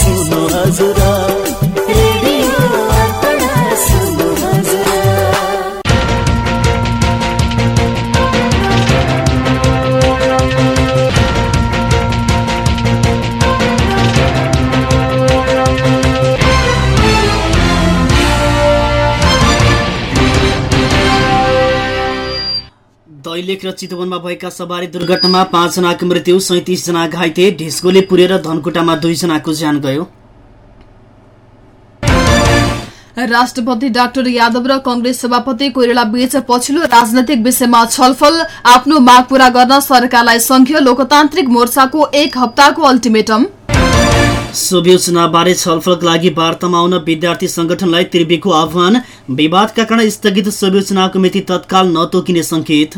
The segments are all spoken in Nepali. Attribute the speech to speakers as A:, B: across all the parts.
A: सुन्नु हजुर।
B: दैलेख र चितवनमा भएका सवारी दुर्घटनामा पाँचजनाको मृत्यु सैतिसजना घाइते ढिस्कोले पुरेर धनकुटामा दुईजनाको ज्यान गयो।
C: राष्ट्रपति डाक्टर यादव र कंग्रेस सभापति कोइराला बीच पछिल्लो राजनैतिक विषयमा छलफल। आफ्नो माग पूरा गर्न सरकारलाई संघीय लोकतान्त्रिक मोर्चाको एक हप्ताको अल्टिमेटम।
B: शुभयोजनाबारे छलफलका लागि वार्तामा आउन विद्यार्थी संगठनलाई त्रिवेको आह्वान। विवादका कारण स्थगित शुभयोजनाको मिति तत्काल नतोकिने संकेत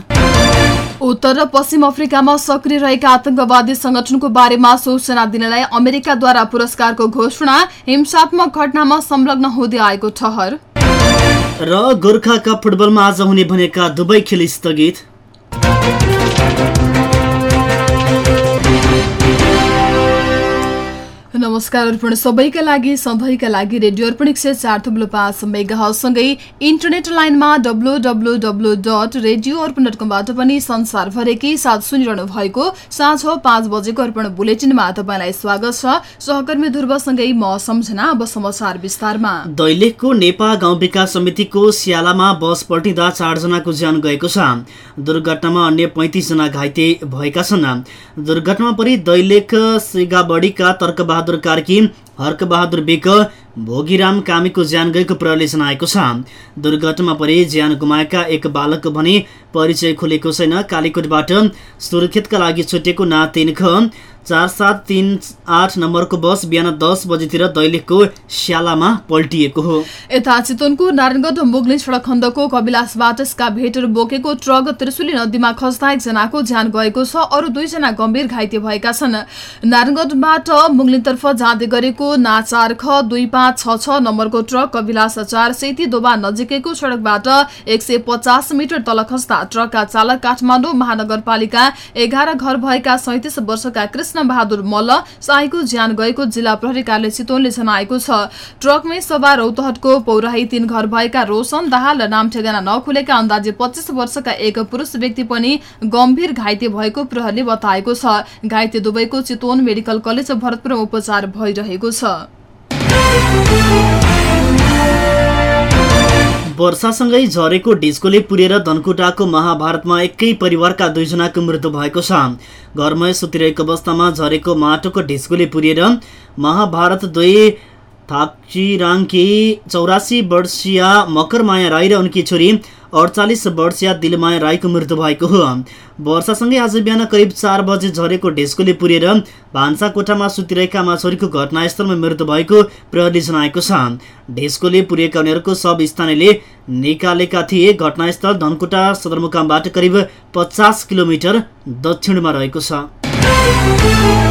C: उत्तर र पश्चिम अफ्रिकामा सक्रिय रहेका आतंकवादी संगठनको बारेमा सूचना दिनलाई अमेरिकाद्वारा पुरस्कारको घोषणा हिंसात्मक घटनामा संलग्न हुँदै आएको ठहर।
B: र गोर्खा कप फुटबलमा आज हुने भनेका दुवै खेल स्थगित।
C: नमस्कार अर्पण सबैका लागि सधैँका लागि रेडियो अर्पण एक सय चार थुप्लो पाँच मेगासँगै इन्टरनेट लाइनमा W W W dot radio Arpan dot कमबाट पनि संसारभरिकै साथ सुनिरहनु भएको साँझ पाँच बजेको अर्पण बुलेटिनमा तपाईँलाई स्वागत छ। सहकर्मी ध्रुवसँगै म सम्झना अब समाचार विस्तारमा।
B: दैलेखको नेपा गाउँ विकास समितिको स्यालामा बस पल्टिँदा चारजनाको ज्यान गएको छ। दुर्घटनामा अन्य पैँतिसजना घाइते भएका छन्। दुर्घटनामा परि दैलेख सिगाबडीका तर्कबहादुर कार्की हर्कबहादुर बेक भोगीराम कामीको ज्यान गएको प्रहरीले जनाएको छ। दुर्घटनामा परि ज्यान गुमाएका एक बालक भने परिचय खुलेको छैन। कालीकोटबाट सुर्खेतका लागि छुटेको ना तिन ख चार सात तिन आठ नम्बरको बस बिहान दस बजीतिर दैलेखको स्यालामा पल्टिएको हो।
C: यता चितवनको नारायणगढ मुगलिन सडक खण्डको कविलासबाट भेटर बोकेको ट्रक त्रिशुली नदीमा खस्दा एकजनाको ज्यान गएको छ अरू दुईजना गम्भीर घाइते भएका छन्। नारायणगढबाट मुगलिनतर्फ जाँदै गरेको ना चार ख दुई पाँच छ छ नम्बरको ट्रक कविलास चार सेती दोबा नजिकैको सडकबाट एक सय पचास मिटर तल खस्दा ट्रकका चालक काठमाडौँ महानगरपालिका एघार घर भएका सैतिस वर्षका कृष्ण बहादुर मल्ल साईको ज्यान गएको जिल्ला प्रहरी कार्यालय चितवनले जनाएको छ। ट्रकमै सवार रौतहटको पौराही तीन घर भएका रोशन दाहाल र नाम ठेगाना नखुलेका अन्दाजे पच्चिस वर्षका एक पुरुष व्यक्ति पनि गम्भीर घाइते भएको प्रहरीले बताएको छ। घाइते दुवैको चितवन मेडिकल कलेज भरतपुरमा उपचार भइरहेको छ।
B: वर्षासँगै झरेको डिस्कोले पुरेर धनकुटाको महाभारतमा एकै परिवारका दुईजनाको मृत्यु भएको छ। घरमै सुतिरहेको अवस्थामा झरेको माटोको ढिस्कोले पुरिएर महाभारत दुई थाक्चिराङकी चौरासी वर्षीय मकरमाया राई र उनकी छोरी अडचालिस वर्षीय दिलमाया राईको मृत्यु भएको हो। वर्षासँगै आज बिहान करिब चार बजे झरेको ढेस्कोले पुरेर भान्सा कोठामा सुतिरहेका छोरीको घटनास्थलमा मृत्यु भएको प्रहरीले जनाएको छ। ढेस्कोले पुरिएका उनीहरूको सब स्थानीयले निकालेका थिए। घटनास्थल धनकुटा सदरमुकामबाट करिब पचास किलोमिटर दक्षिणमा रहेको छ।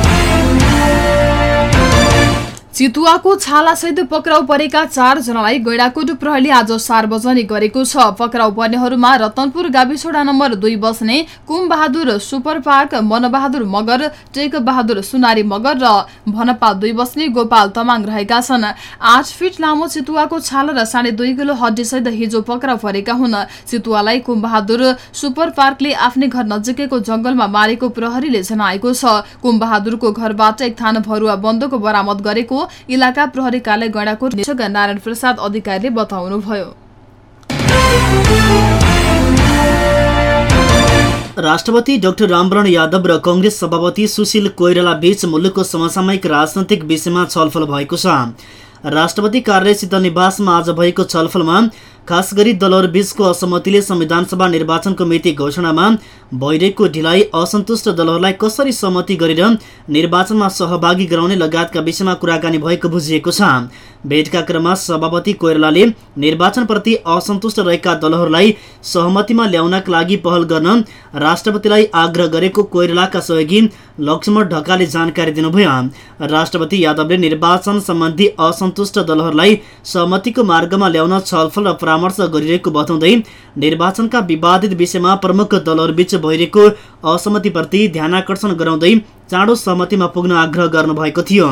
C: चितुवाको छालासहित पक्राउ परेका चारजनालाई गैडाकोट प्रहरीले आज सार्वजनिक गरेको छ। पक्राउ पर्नेहरूमा रतनपुर गाविसोडा नम्बर दुई बस्ने कुम बहादुर सुपर पार्क मनबहादुर मगर टेक बहादुर सुनारी मगर र भनपा दुई बस्ने गोपाल तमाङ रहेका छन्। आठ फिट लामो चितुवाको छाला र साढे दुई किलो हड्डीसहित हिजो पक्राउ परेका हुन्। चितुवालाई कुम बहादुर सुपर पार्कले आफ्नै घर नजिकैको जंगलमा मारेको प्रहरीले जनाएको छ। कुम बहादुरको घरबाट एक थान भरुवा बन्दको बरामद गरेको इलाका प्रहरी कार्यालय गैँडाको निरीक्षक नारायण प्रसाद अधिकारीले बताउनुभयो।
B: राष्ट्रपति डाक्टर रामवरण यादव र कंग्रेस सभापति सुशील कोइराला बीच मुलुकको समसामयिक राजनैतिक विषयमा छलफल भएको छ। राष्ट्रपति कार्यालयसित निवासमा आज भएको छलफलमा खास गरी दलहरू बीचको असहमतिले संविधानसभा निर्वाचनको मिति घोषणामा भइरहेको ढिलाइ असन्तुष्ट दलहरूलाई कसरी सहमति गरेर निर्वाचनमा सहभागी गराउने लगायतका विषयमा कुराकानी भएको बुझिएको छ। भेटका क्रममा सभापति कोइरालाले निर्वाचनप्रति असन्तुष्ट रहेका दलहरूलाई सहमतिमा ल्याउनका लागि पहल गर्न राष्ट्रपतिलाई आग्रह गरेको कोइरालाका सहयोगी लक्ष्मण ढकालले जानकारी दिनुभयो। राष्ट्रपति यादवले निर्वाचन सम्बन्धी असन्तुष्ट दलहरूलाई सहमतिको मार्गमा ल्याउन छलफल र परामर्श गरिरहेको बताउँदै निर्वाचनका विवादित विषयमा प्रमुख दलहरूबीच भइरहेको असहमतिप्रति ध्यानकर्षण गराउँदै चाँडो सहमतिमा पुग्न आग्रह गर्नुभएको थियो।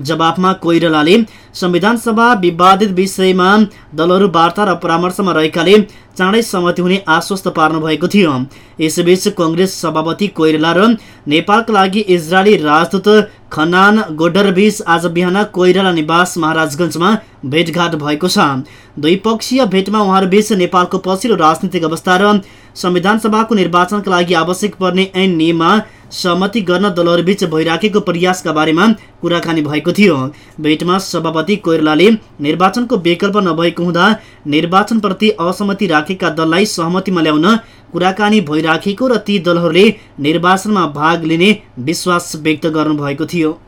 B: जवाफमा कोइरालाले संविधान सभा विवादित विषयमा दलहरू वार्ता र परामर्शमा रहेकाले चाँडै सहमति हुने आश्वस्त पार्नु भएको थियो। यसैबीच कङ्ग्रेस सभापति कोइराला र नेपालका लागि इजरायली राजदूत खनान गोडरबीच आज बिहान कोइराला निवास महाराजगञ्जमा भेटघाट भएको छ। द्विपक्षीय भेटमा उहाँहरूबीच नेपालको पछिल्लो राजनीतिक अवस्था र संविधान सभाको निर्वाचनका लागि आवश्यक पर्ने ऐन नियममा सहमति गर्न दलहरूबीच भइराखेको प्रयासका बारेमा कुराकानी भएको थियो। भेटमा सभापति कोइरालाले निर्वाचनको विकल्प नभएको हुँदा निर्वाचनप्रति असहमति राखेका दललाई सहमतिमा ल्याउन कुराकानी भइराखेको र ती दलहरूले निर्वाचनमा भाग लिने विश्वास व्यक्त गर्नुभएको थियो।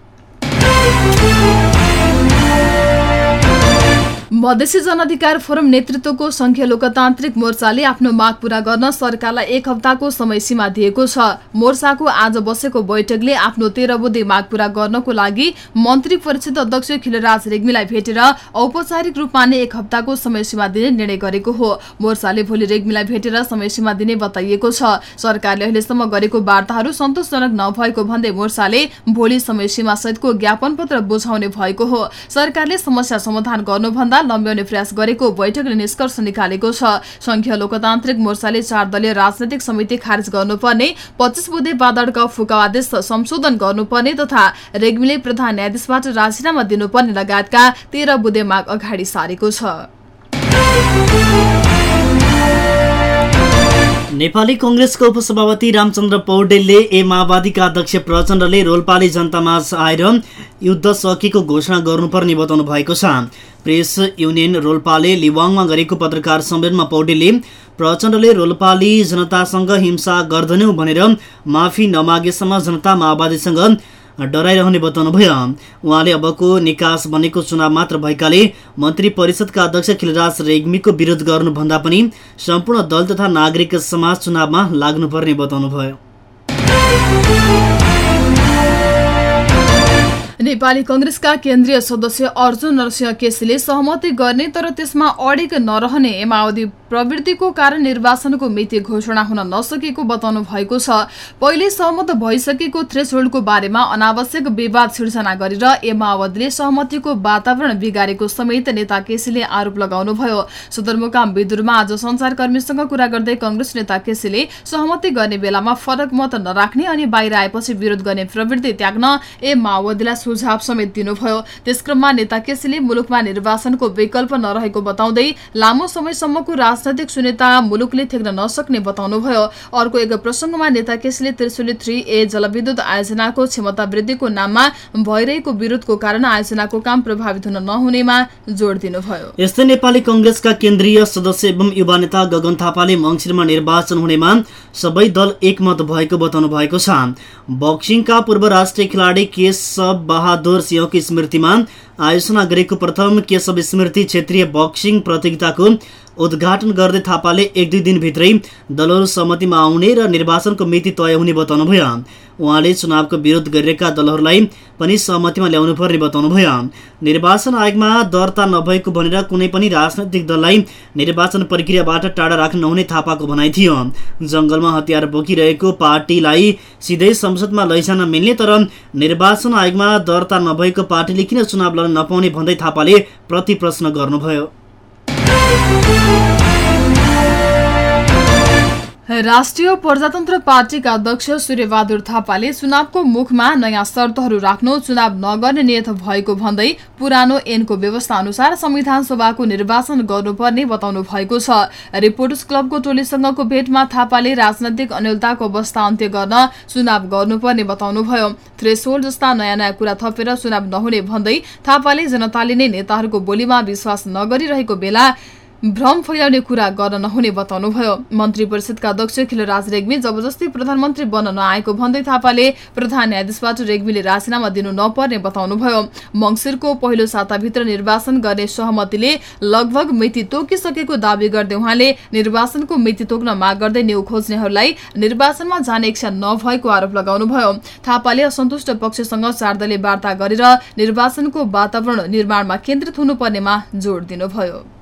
C: मधेसी जनअधिकार फोरम नेतृत्वको संघीय लोकतान्त्रिक मोर्चाले आफ्नो माग पूरा गर्न सरकारलाई एक हप्ताको समय सीमा दिएको छ। मोर्चाको आज बसेको बैठकले आफ्नो तेह्र बुधे माग पूरा गर्नको लागि मन्त्री परिषद अध्यक्ष खिलराज रेग्मीलाई भेटेर औपचारिक रूपमा नै एक हप्ताको समय सीमा दिने निर्णय गरेको हो। मोर्चाले भोलि रेग्मीलाई भेटेर समय सीमा दिने बताइएको छ। सरकारले अहिलेसम्म गरेको वार्ताहरू सन्तोषजनक नभएको भन्दै मोर्चाले भोलि समय सीमा सहितको ज्ञापन पत्र बुझाउने भएको हो। सरकारले समस्या समाधान गर्नुभन्दा लम्ब्याउने प्रयास गरेको बैठकले निष्कर्ष निकालेको छ। संघीय लोकतान्त्रिक मोर्चाले चार दलीय राजनैतिक समिति खारेज गर्नुपर्ने पच्चिस बुधे बादडका फुकाउ आदेश संशोधन गर्नुपर्ने तथा रेग्मीले प्रधान न्यायाधीशबाट राजीनामा दिनुपर्ने लगायतका तेह्र बुधे माग अगाडि सारेको छ।
B: नेपाली कङ्ग्रेसका उपसभापति रामचन्द्र पौडेलले ए माओवादीका अध्यक्ष प्रचण्डले रोल्पाली जनतामाझ आएर युद्ध सकिएको घोषणा गर्नुपर्ने बताउनु भएको छ। प्रेस युनियन रोल्पाले लिवाङमा गरेको पत्रकार सम्मेलनमा पौडेलले प्रचण्डले रोल्पाली जनतासँग हिंसा गर्दैनौ भनेर माफी नमागेसम्म जनता माओवादीसँग डराइरहने बताउनुभयो उहाँले अबको निकास बनेको चुनाव मात्र भएकाले मन्त्री परिषदका अध्यक्ष खिलराज रेग्मीको विरोध गर्नुभन्दा पनि सम्पूर्ण दल तथा नागरिक समाज चुनावमा लाग्नुपर्ने बताउनुभयो
C: नेपाली कंग्रेसका केन्द्रीय सदस्य अर्जुन नरसिंह केसीले सहमति गर्ने तर त्यसमा अडिग नरहने माओवादी प्रवृत्तिको कारण निर्वाचनको मिति घोषणा हुन नसकेको बताउनु भएको छ। पहिले सहमत भइसकेको थ्रेसहोल्डको बारेमा अनावश्यक विवाद सिर्जना गरेर ए सहमतिको वातावरण बिगारेको समेत नेता केसीले आरोप लगाउनुभयो। सदरमुकाम विदुरमा आज संचारकर्मीसँग कुरा गर्दै कंग्रेस नेता केसीले सहमति गर्ने बेलामा फरक मत नराख्ने अनि बाहिर आएपछि विरोध गर्ने प्रवृत्ति त्याग्न ए माओवादीलाई सुझाव समेत दिनुभयो। त्यसक्रममा नेता केसीले मुलुकमा निर्वाचनको विकल्प नरहेको बताउँदै लामो समयसम्मको राजनैतिक शून्यता मुलुकले थेक्न नसक्ने बताउनुभयो। अर्को एक प्रसंगमा नेता केसीले त्रिशुली थ्री ए जलविद्युत आयोजनाको क्षमता वृद्धिको नाममा भइरहेको विरोधको कारण आयोजनाको काम प्रभावित हुन नहुनेमा जोड़ दिनुभयो।
B: यस्तै नेपाली कङ्ग्रेसका केन्द्रीय सदस्य एवं युवा नेता गगन थापाले मङ्सिरमा निर्वाचन हुनेमा सबै दल एकमत भएको बताउनु भएको छ। बक्सिङका पूर्व राष्ट्रिय खेलाडी केशव बहादुर सिंहको स्मृतिमा आयोजना गरेको प्रथम केशव स्मृति क्षेत्रीय बक्सिङ प्रतियोगिताको उद्घाटन गर्दै थापाले एक दुई दिनभित्रै दलहरू सहमतिमा आउने र निर्वाचनको मिति तय हुने बताउनुभयो। उहाँले चुनावको विरोध गरिरहेका दलहरूलाई पनि सहमतिमा ल्याउनु पर्ने बताउनुभयो। निर्वाचन आयोगमा दर्ता नभएको भनेर कुनै पनि राजनैतिक दललाई निर्वाचन प्रक्रियाबाट टाढा राख्न नहुने थापाको भनाइ थियो। जङ्गलमा हतियार बोकिरहेको पार्टीलाई सिधै संसदमा लैजान मिल्ने तर निर्वाचन आयोगमा दर्ता नभएको पार्टीले किन चुनाव लड्न नपाउने भन्दै थापाले प्रति प्रश्न गर्नुभयो।
C: राष्ट्रिय प्रजातन्त्र पार्टीका अध्यक्ष सूर्यबहादुर थापाले चुनावको मुखमा नयाँ शर्तहरू राख्नु चुनाव नगर्ने नियत भएको भन्दै पुरानो ऐनको व्यवस्था अनुसार संविधान सभाको निर्वाचन गर्नुपर्ने बताउनु भएको छ। रिपोर्टर्स क्लबको टोलीसँगको भेटमा थापाले राजनैतिक अन्यलताको अवस्था अन्त्य गर्न चुनाव गर्नुपर्ने बताउनुभयो। थ्रेसोल्ड जस्ता नयाँ नयाँ कुरा थपेर चुनाव नहुने भन्दै थापाले जनताले नै नेताहरूको बोलीमा विश्वास नगरिरहेको बेला भ्रम फैलाउने कुरा गर्न नहुने बताउनुभयो। मन्त्री परिषदका अध्यक्ष खिलराज रेग्मी जबरजस्ती प्रधानमन्त्री बन्न नआएको भन्दै थापाले प्रधान न्यायाधीशबाट रेग्मीले राजीनामा दिनु नपर्ने बताउनुभयो। मङ्सिरको पहिलो साताभित्र निर्वाचन गर्ने सहमतिले लगभग मिति तोकिसकेको दावी गर्दै उहाँले निर्वाचनको मिति तोक्न माग गर्दै न्यू खोज्नेहरूलाई निर्वाचनमा जाने इच्छा नभएको आरोप लगाउनुभयो। थापाले असन्तुष्ट पक्षसँग चार वार्ता गरेर निर्वाचनको वातावरण निर्माणमा केन्द्रित हुनुपर्नेमा जोड़ दिनुभयो।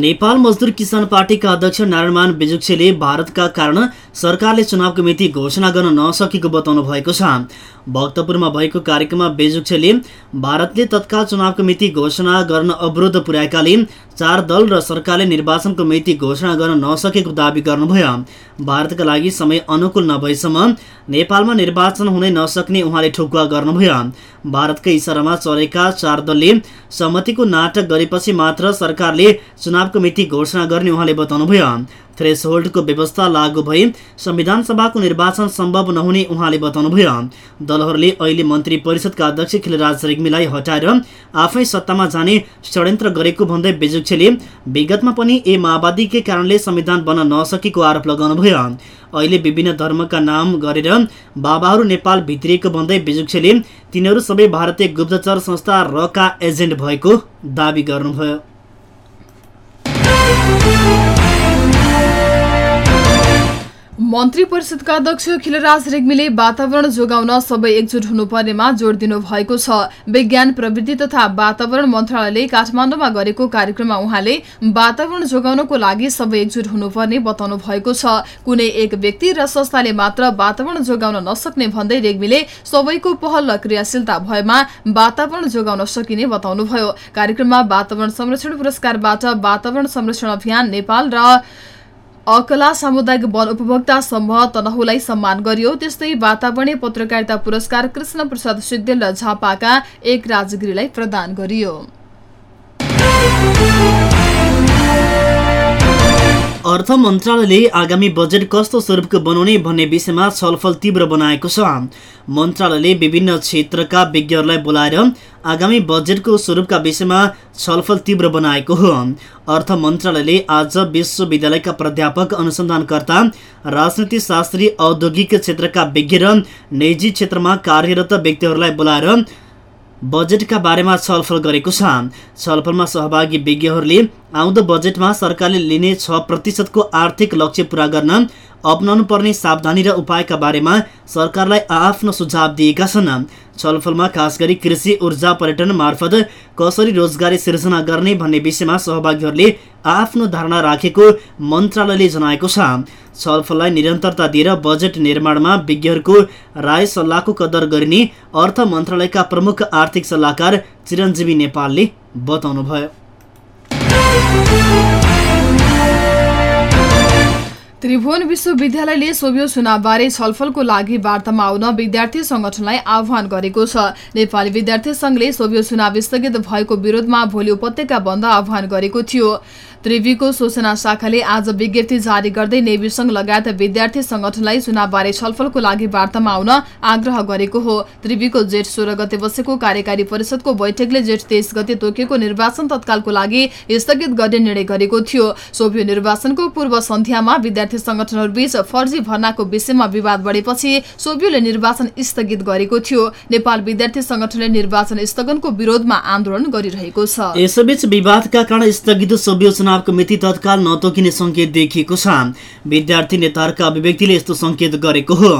B: नेपाल मजदुर किसान पार्टीका अध्यक्ष नारायणमान बिजुक्सेले भारतका कारण सरकारले चुनावको मिति घोषणा गर्न नसकेको बताउनु भएको छ। भक्तपुरमा भएको कार्यक्रममा बेजुक्सेले भारतले तत्काल चुनावको मिति घोषणा गर्न अवरोध पुर्याएकाले चार दल र सरकारले निर्वाचनको मिति घोषणा गर्न नसकेको दावी गर्नुभयो। भारतका लागि समय अनुकूल नभएसम्म नेपालमा निर्वाचन हुनै नसक्ने उहाँले ठोकुवा गर्नुभयो। भारतकै इसारामा चलेका चार दलले सहमतिको नाटक गरेपछि मात्र सरकारले चुनावको मिति घोषणा गर्ने उहाँले बताउनुभयो। थ्रेस होल्डको व्यवस्था लागू भई संविधान सभाको निर्वाचन सम्भव नहुने उहाँले बताउनुभयो। दलहरूले अहिले मन्त्री परिषदका अध्यक्ष खिलराज रेग्मीलाई हटाएर आफै सत्तामा जाने षड्यन्त्र गरेको भन्दै बेजुक्षले विगतमा पनि ए माओवादीकै कारणले संविधान बन्न नसकेको आरोप लगाउनुभयो। अहिले विभिन्न धर्मका नाम गरेर बाबाहरू नेपाल भित्रिएको भन्दै बेजुक्षले तिनीहरू सबै भारतीय गुप्तचर संस्था रका एजेन्ट भएको दावी गर्नुभयो।
C: मन्त्री परिषदका अध्यक्ष खिलराज रेग्मीले वातावरण जोगाउन सबै एकजुट हुनुपर्नेमा जोड़ दिनु भएको छ। विज्ञान प्रविधि तथा वातावरण मन्त्रालयले काठमाडौँमा गरेको कार्यक्रममा उहाँले वातावरण जोगाउनको लागि सबै एकजुट हुनुपर्ने बताउनु भएको छ। कुनै एक व्यक्ति र संस्थाले मात्र वातावरण जोगाउन नसक्ने भन्दै रेग्मीले सबैको पहल र क्रियाशीलता भएमा वातावरण जोगाउन सकिने बताउनुभयो। कार्यक्रममा वातावरण संरक्षण पुरस्कारबाट वातावरण संरक्षण अभियान नेपाल र अकला सामुदायिक वन उपभोक्ता समूह तनहुलाई सम्मान गरियो। त्यस्तै वातावरणीय पत्रकारिता पुरस्कार कृष्ण प्रसाद सिग्देल र झापाका एक राजगिरीलाई प्रदान गरियो।
B: अर्थ मन्त्रालयले आगामी बजेट कस्तो स्वरूपको बनाउने भन्ने विषयमा छलफल तीव्र बनाएको छ। मन्त्रालयले विभिन्न क्षेत्रका विज्ञहरूलाई बोलाएर आगामी बजेटको स्वरूपका विषयमा छलफल तीव्र बनाएको हो। अर्थ मन्त्रालयले आज विश्वविद्यालयका प्राध्यापक अनुसन्धानकर्ता राजनीति शास्त्री औद्योगिक क्षेत्रका विज्ञ र निजी क्षेत्रमा कार्यरत व्यक्तिहरूलाई बोलाएर बजेटका बारेमा छलफल गरेको छ। छलफलमा सहभागी विज्ञहरूले आउँदो बजेटमा सरकारले लिने छ प्रतिशतको आर्थिक लक्ष्य पूरा गर्न अप्नाउनु पर्ने सावधानी र उपायका बारेमा सरकारलाई आफ्नो सुझाव दिएका छन्। छलफलमा खास गरी कृषि ऊर्जा पर्यटन मार्फत कसरी रोजगारी सिर्जना गर्ने भन्ने विषयमा सहभागीहरूले आफ्नो धारणा राखेको मन्त्रालयले जनाएको छ। छलफललाई निरन्तरता दिएर बजेट निर्माणमा विज्ञहरूको राय सल्लाहको कदर गरिने अर्थ मन्त्रालयका प्रमुख आर्थिक सल्लाहकार चिरञ्जीवी नेपालले बताउनुभयो।
C: त्रिभुवन विश्वविद्यालयले सोभियो चुनावबारे छलफलको लागि वार्तामा आउन विद्यार्थी संगठनलाई आह्वान गरेको छ। नेपाली विद्यार्थी संघले सोभियो चुनाव स्थगित भएको विरोधमा भोलि उपत्यका बन्द आह्वान गरेको थियो। त्रिवीको सूचना शाखाले आज विज्ञप्ति जारी गर्दै नेवी संघ लगायत विद्यार्थी संगठनलाई चुनावबारे छलफलको लागि वार्तामा आउन आग्रह गरेको हो। त्रिवीको जेठ सोह्र गते बसेको कार्यकारी परिषदको बैठकले जेठ तेइस गते तोकिएको निर्वाचन तत्कालको लागि स्थगित गर्ने निर्णय गरेको थियो। सोभियो निर्वाचनको पूर्व सन्ध्यामा विद्यार्थी संगठनहरूबीच फर्जी भर्नाको विषयमा विवाद बढेपछि सोभियोले निर्वाचन स्थगित गरेको थियो। नेपाल विद्यार्थी संगठनले निर्वाचन स्थगनको विरोधमा आन्दोलन गरिरहेको छ।
B: यसैबीच विवादका कारण स्थगित चुनावको मिति तत्काल नतोकिने सङ्केत देखिएको छ। विद्यार्थी नेताहरूका अभिव्यक्तिले यस्तो सङ्केत गरेको हो।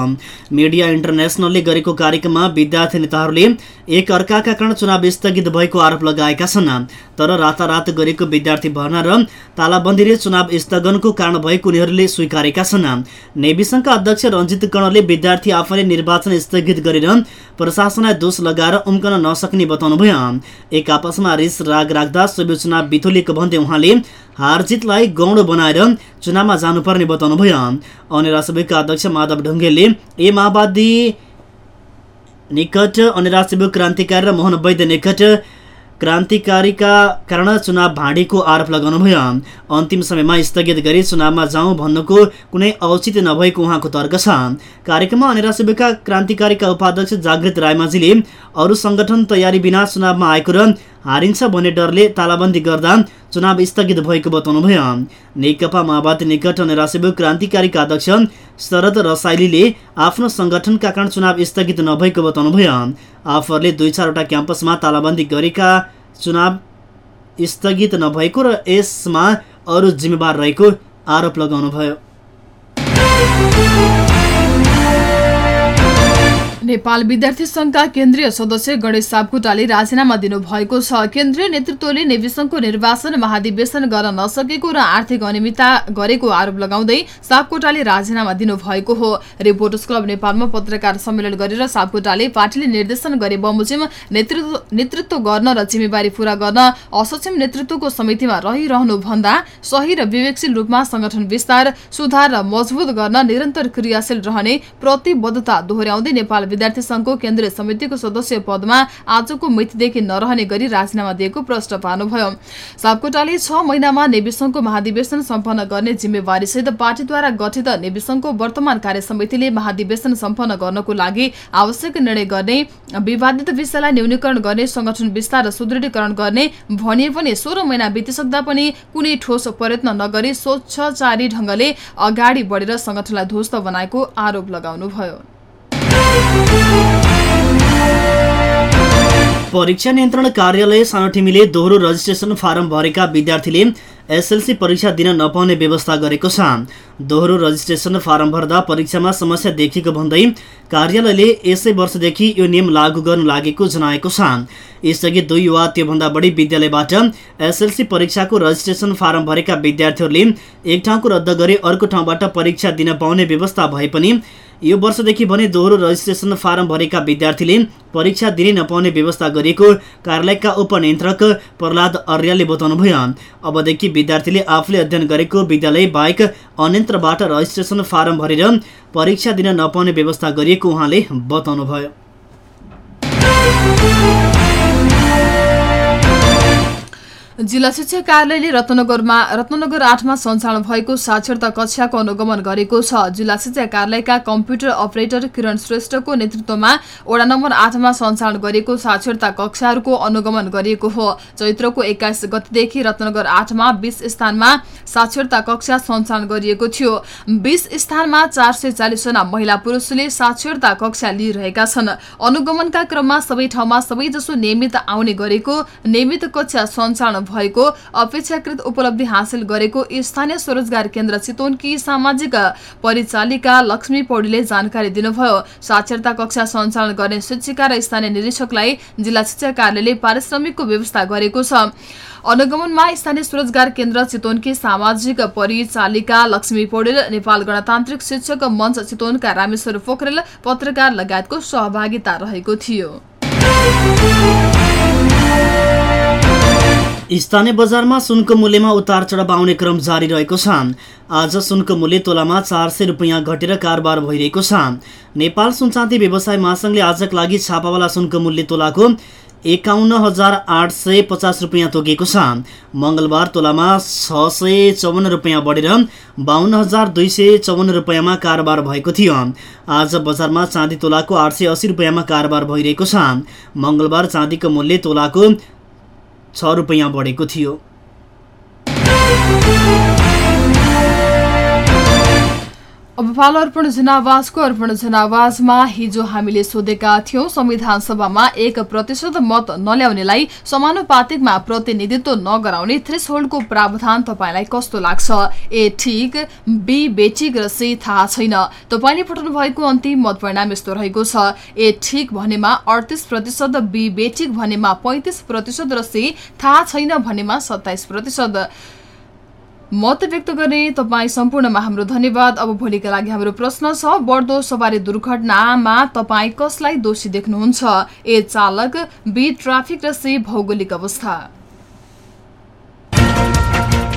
B: मिडिया इन्टरनेसनलले गरेको कार्यक्रममा विद्यार्थी नेताहरूले एक अर्काका कारण चुनाव स्थगित भएको आरोप लगाएका छन्। तर रातारात गरेको विद्यार्थी भर्ना र तालाबन्दीले चुनाव स्थगनको कारण भएको उनीहरूले स्वीकारेका छन्। नेवी सङ्घका अध्यक्ष रञ्जित कर्णले विद्यार्थी आफैले निर्वाचन स्थगित गरेर प्रशासनलाई दोष लगाएर उम्कन नसक्ने बताउनुभयो। एक आपसमा रिस राग राख्दा सोभि चुनाव बिथोलिएको भन्दै उहाँले हारजितलाई गौण बनाएर चुनावमा जानुपर्ने बताउनुभयो। अन्य राष्ट्रविका अध्यक्ष माधव ढुङ्गेलले ए माओवादी निकट अन्य राष्ट्रविक क्रान्तिकारी र मोहन वैद्य निकट क्रान्तिकारीका कारण चुनाव भाँडेको आरोप लगाउनुभयो। अन्तिम समयमा स्थगित गरी चुनावमा जाउँ भन्नुको कुनै औचित्य नभएको उहाँको तर्क छ। कार्यक्रममा अन्य राष्ट्रविका क्रान्तिकारीका उपाध्यक्ष जागृत रायमाझीले अरू सङ्गठन तयारी बिना चुनावमा आएको र हारिन्छ भन्ने डरले तालाबन्दी गर्दा चुनाव स्थगित भएको बताउनुभयो नेकपा माओवादी निकट राष्ट्रिय क्रान्तिकारीका अध्यक्ष शरद रसाइलीले आफ्नो सङ्गठनका कारण चुनाव स्थगित नभएको बताउनुभयो आफूहरूले दुई चारवटा क्याम्पसमा तालाबन्दी गरेका चुनाव स्थगित नभएको र यसमा अरू जिम्मेवार रहेको आरोप लगाउनुभयो
C: नेपाल विद्यार्थी संघका केन्द्रीय सदस्य गणेश सापकोटाले राजीनामा दिनुभएको छ। केन्द्रीय नेतृत्वले नेविसंघको निर्वाचन महाधिवेशन गर्न नसकेको र आर्थिक अनियमितता गरेको आरोप लगाउँदै सापकोटाले राजीनामा दिनुभएको हो। रिपोर्टर्स क्लब नेपालमा पत्रकार सम्मेलन गरेर सापकोटाले पार्टीले निर्देशन गरे बमोजिम नेतृत्व गर्न र जिम्मेवारी पूरा गर्न असक्षम नेतृत्वको समितिमा रहिरहनु भन्दा सही र विवेकशील रूपमा संगठन विस्तार सुधार र मजबुत गर्न निरन्तर क्रियाशील रहने प्रतिबद्धता दोहोर्याउँदै नेपाल विद्यार्थी संघको केन्द्रीय समितिको सदस्य पदमा आजको मितिदेखि नरहने गरी राजीनामा दिएको प्रश्न पार्नुभयो। सापकोटाले छ महिनामा नेविसंघको महाधिवेशन सम्पन्न गर्ने जिम्मेवारीसहित पार्टीद्वारा गठित नेविसंघको वर्तमान कार्य समितिले महाधिवेशन सम्पन्न गर्नको लागि आवश्यक निर्णय गर्ने विवादित विषयलाई न्यूनीकरण गर्ने संगठन विस्तार र सुदृढीकरण गर्ने भनिए पनि सोह्र महिना बितिसक्दा पनि कुनै ठोस प्रयत्न नगरी स्वच्छचारी ढंगले अगाडि बढेर संगठनलाई ध्वस्त बनाएको आरोप लगाउनुभयो।
B: परीक्षा नियन्त्रण कार्यालय सानोटिमीले दोहोरो रजिस्ट्रेसन फारम भरेका विद्यार्थीले एसएलसी परीक्षा दिन नपाउने व्यवस्था गरेको छ। दोहोरो रजिस्ट्रेसन फारम भर्दा परीक्षामा समस्या देखिएको भन्दै कार्यालयले यसै वर्षदेखि यो नियम लागू गर्न लागेको जनाएको छ। यसअघि दुई वा त्योभन्दा बढी विद्यालयबाट एसएलसी परीक्षाको रजिस्ट्रेसन फारम भरेका विद्यार्थीहरूले एक ठाउँको रद्द गरी अर्को ठाउँबाट परीक्षा दिन पाउने व्यवस्था भए पनि यो वर्षदेखि भने दोहोरो रजिस्ट्रेसन फारम भरेका विद्यार्थीले परीक्षा दिनै नपाउने व्यवस्था गरिएको कार्यालयका उपनियन्त्रक प्रहलाद अर्यालले बताउनुभयो अबदेखि विद्यार्थीले आफूले अध्ययन गरेको विद्यालय बाहेक अन्यत्रबाट रजिस्ट्रेसन फारम भरेर परीक्षा दिन नपाउने व्यवस्था गरिएको उहाँले बताउनुभयो
C: जिल्ला शिक्षा कार्यालयले रत्नगरमा रत्नगर आठमा सञ्चालन भएको साक्षरता कक्षाको अनुगमन गरेको छ। जिल्ला शिक्षा कार्यालयका कम्प्युटर अपरेटर किरण श्रेष्ठको नेतृत्वमा वडा नम्बर आठमा सञ्चालन गरिएको साक्षरता कक्षाहरूको अनुगमन गरिएको हो। चैत्रको एक्काइस गतिदेखि रत्नगर आठमा बीस स्थानमा साक्षरता कक्षा सञ्चालन गरिएको थियो। बीस स्थानमा चार सय चालिसजना महिला पुरुषले साक्षरता कक्षा लिइरहेका छन्। अनुगमनका क्रममा सबै ठाउँमा सबैजसो नियमित आउने गरेको नियमित कक्षा सञ्चालन भएको अपेक्षाकृत उपलब्धि हासिल गरेको स्थानीय स्वरोजगार केन्द्र चितवनकी सामाजिक परिचालिका लक्ष्मी पौडेलले जानकारी दिनुभयो। साक्षरता कक्षा सञ्चालन गर्ने शिक्षिका र स्थानीय निरीक्षकलाई जिल्ला शिक्षा कार्यालयले पारिश्रमिकको व्यवस्था गरेको छ। अनुगमनमा स्थानीय स्वरोजगार केन्द्र चितवनकी सामाजिक परिचालिका लक्ष्मी पौडेल नेपाल गणतान्त्रिक शिक्षक मञ्च चितवनका रामेश्वर पोखरेल पत्रकार लगायतको सहभागिता रहेको थियो।
B: स्थानीय बजारमा सुनको मूल्यमा उतार चढाव आउने क्रम जारी रहेको छ। आज सुनको मूल्य तोलामा चार सय रुपियाँ घटेर कारोबार भइरहेको छ। नेपाल सुनचाँदी व्यवसाय महासङ्घले आजका लागि छापावाला सुनको मूल्य तोलाको एकाउन्न हजार आठ सय पचास रुपियाँ तोकेको छ। मङ्गलबार तोलामा छ सय चौवन्न रुपियाँ बढेर बाहन्न हजार दुई सय चौवन्न रुपियाँमा कारोबार भएको थियो। आज बजारमा चाँदी तोलाको आठ सय अस्सी रुपियाँमा कारोबार भइरहेको छ। मङ्गलबार चाँदीको मूल्य तोलाको छ रुपियाँ बढेको थियो।
C: अब पालो अर्पण जनावासको अर्पण जनावासमा हिजो हामीले सोधेका थियौं संविधान सभामा एक प्रतिशत मत नल्याउनेलाई समानुपातिकमा प्रतिनिधित्व नगराउने थ्रेसहोल्डको प्रावधान तपाईँलाई कस्तो लाग्छ? ए ठिक बी बेठिक र सी थाहा छैन। तपाईँले पठाउनु भएको अन्तिम मत परिणाम यस्तो रहेको छ। ए ठिक भनेमा अडतिस प्रतिशत बी बेठिक भनेमा पैँतिस प्रतिशत र सी थाहा छैन भनेमा सत्ताइस प्रतिशत। मत व्यक्त गर्ने तपाईँ सम्पूर्णमा हाम्रो धन्यवाद। अब भोलिका लागि हाम्रो प्रश्न छ बढ्दो सवारी दुर्घटनामा तपाईँ कसलाई दोषी देख्नुहुन्छ? ए चालक बी ट्राफिक र सी भौगोलिक अवस्था।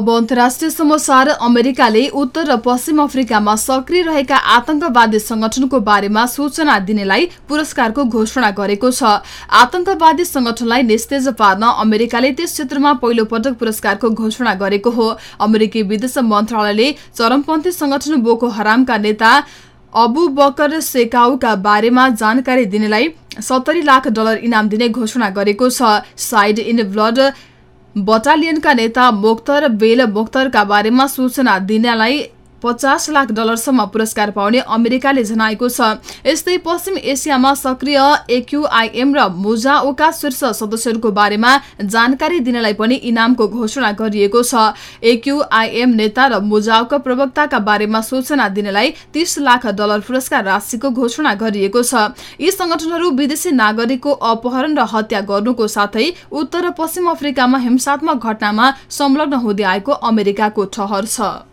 C: अब अन्तर्राष्ट्रिय समाचार अमेरिकाले उत्तर र पश्चिम अफ्रिकामा सक्रिय रहेका आतंकवादी संगठनको बारेमा सूचना दिनेलाई पुरस्कारको घोषणा गरेको छ। आतंकवादी संगठनलाई निस्तेज पार्न अमेरिकाले त्यस क्षेत्रमा पहिलो पटक पुरस्कारको घोषणा गरेको हो। अमेरिकी विदेश मन्त्रालयले चरमपन्थी संगठन बोको हरामका नेता अबु बकर सेकाउका बारेमा जानकारी दिनेलाई सत्तरी लाख डलर इनाम दिने घोषणा गरेको छ। साइड इन ब्लड बटालियनका नेता मोख्तर बेल मोख्तरका बारेमा सूचना दिनलाई पचास लाख डलरसम्म पुरस्कार पाउने अमेरिकाले जनाएको छ। यस्तै पश्चिम एसियामा सक्रिय एक्युआइएम र मुजाओका शीर्ष सदस्यहरूको बारेमा जानकारी दिनलाई पनि इनामको घोषणा गरिएको छ। एक्युआइएम नेता र मुजाओका प्रवक्ताका बारेमा सूचना दिनलाई तीस लाख डलर पुरस्कार राशिको घोषणा गरिएको छ। यी संगठनहरू विदेशी नागरिकको अपहरण र हत्या गर्नुको साथै उत्तर पश्चिम अफ्रिकामा हिंसात्मक घटनामा संलग्न हुँदै आएको अमेरिकाको ठहर छ।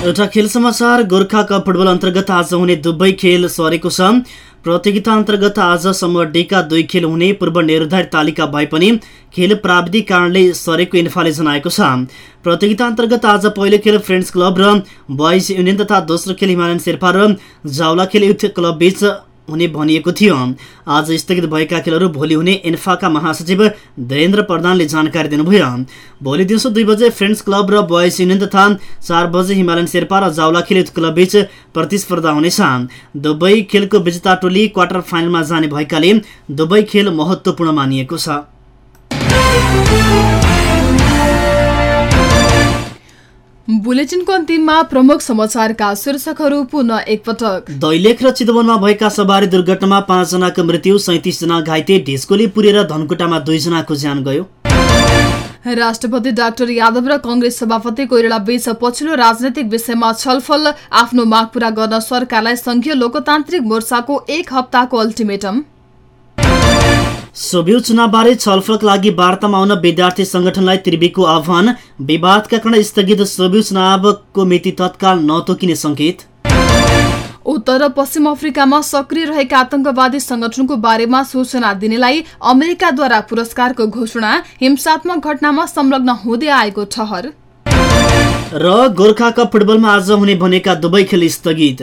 B: एउटा खेल समाचार गोर्खा कप फुटबल अन्तर्गत आज हुने दुवै खेल सरेको छ। प्रतियोगिता अन्तर्गत आज समूह डेका दुई खेल हुने पूर्व निर्धारित तालिका भए पनि खेल प्राविधिक कारणले सरेको इन्फाले जनाएको छ। प्रतियोगिता अन्तर्गत आज पहिलो खेल फ्रेन्ड्स क्लब र बोइज युनियन तथा दोस्रो खेल हिमालयन शेर्पा र जावला खेल युथ क्लब बीच हुने भनिएको थियो। आज स्थगित भएका खेलहरू भोलि हुने एन्फाका महासचिव धीरेन्द्र प्रधानले जानकारी दिनुभयो। भोलि दिउँसो दुई बजे फ्रेन्ड्स क्लब र बोयस युनियन तथा चार बजे हिमालयन शेर्पा र जावला खेल युथ क्लब बीच प्रतिस्पर्धा हुनेछ। दुवै खेलको विजेता टोली क्वार्टर फाइनलमा जाने भएकाले दुवै खेल महत्त्वपूर्ण मानिएको छ।
C: बुलेटिनको अन्तिममा प्रमुख समाचारका शीर्षकहरू पुनः एकपटक।
B: दैलेख र चितवनमा भएका सवारी दुर्घटनामा पाँचजनाको मृत्यु सैतिसजना घाइते ढिस्कोली पुरेर धनकुटामा दुईजनाको ज्यान गयो।
C: राष्ट्रपति डाक्टर यादव र कंग्रेस सभापति कोइराला बीच पछिल्लो राजनैतिक विषयमा छलफल आफ्नो माग पूरा गर्न सरकारलाई संघीय लोकतान्त्रिक मोर्चाको एक हप्ताको अल्टिमेटम।
B: सोभियत चुनावबारे छलफलका लागि वार्तामा आउन विद्यार्थी संगठनलाई त्रिवीको आह्वान। विवादका कारण स्थगित सोभियत चुनावको मिति तत्काल नतोकिने संकेत
C: उत्तर पश्चिम अफ्रिकामा सक्रिय रहेका आतंकवादी संगठनको बारेमा सूचना दिनेलाई अमेरिकाद्वारा पुरस्कारको घोषणा हिंसात्मक घटनामा संलग्न हुँदै आएको ठहर।
B: र गोर्खा कप फुटबलमा आज हुने भनेका दुवै खेल स्थगित।